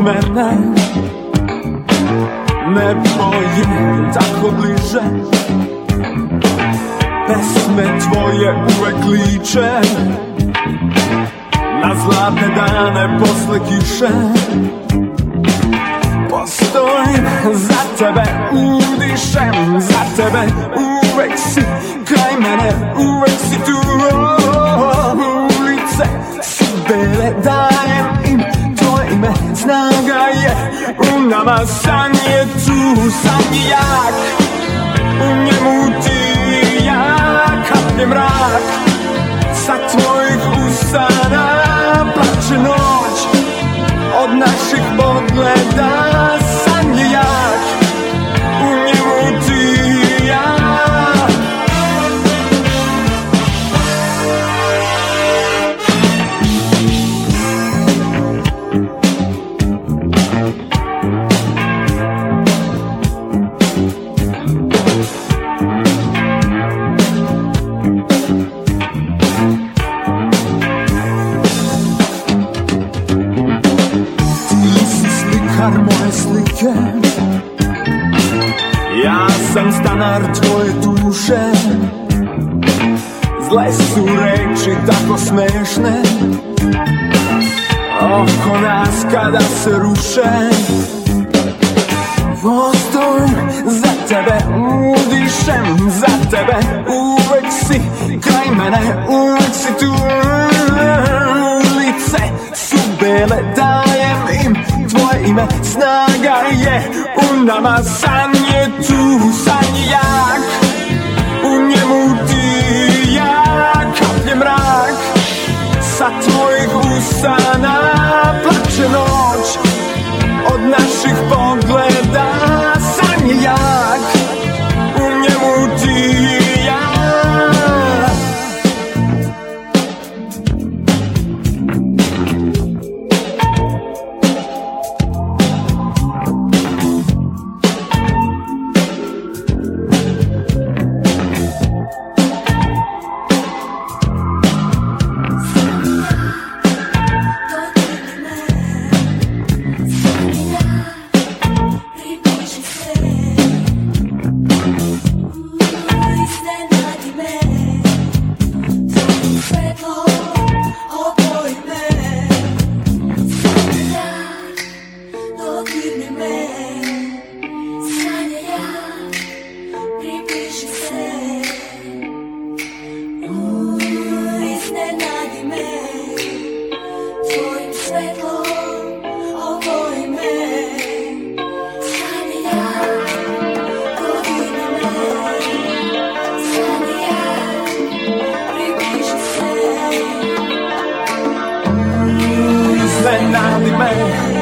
mene. Ne boji tako bliže. Pesme tvoje uvek liče. Na zlade dane posle kiše. Postojim za tebe, udišem za tebe Uvek si kraj mene, uvek nama Sanje tu sam jak U niemu ty ja kapnie mrak Za twoich usta slikar moje slike. Ja sam stanar tvoje duše. Zle su reči tako smešne Oko nas kada se ruše. Postojim za tebe, udišem za tebe Uvek si kraj mene, uvek si tu つながりへ女まさに通さにや unlikely man.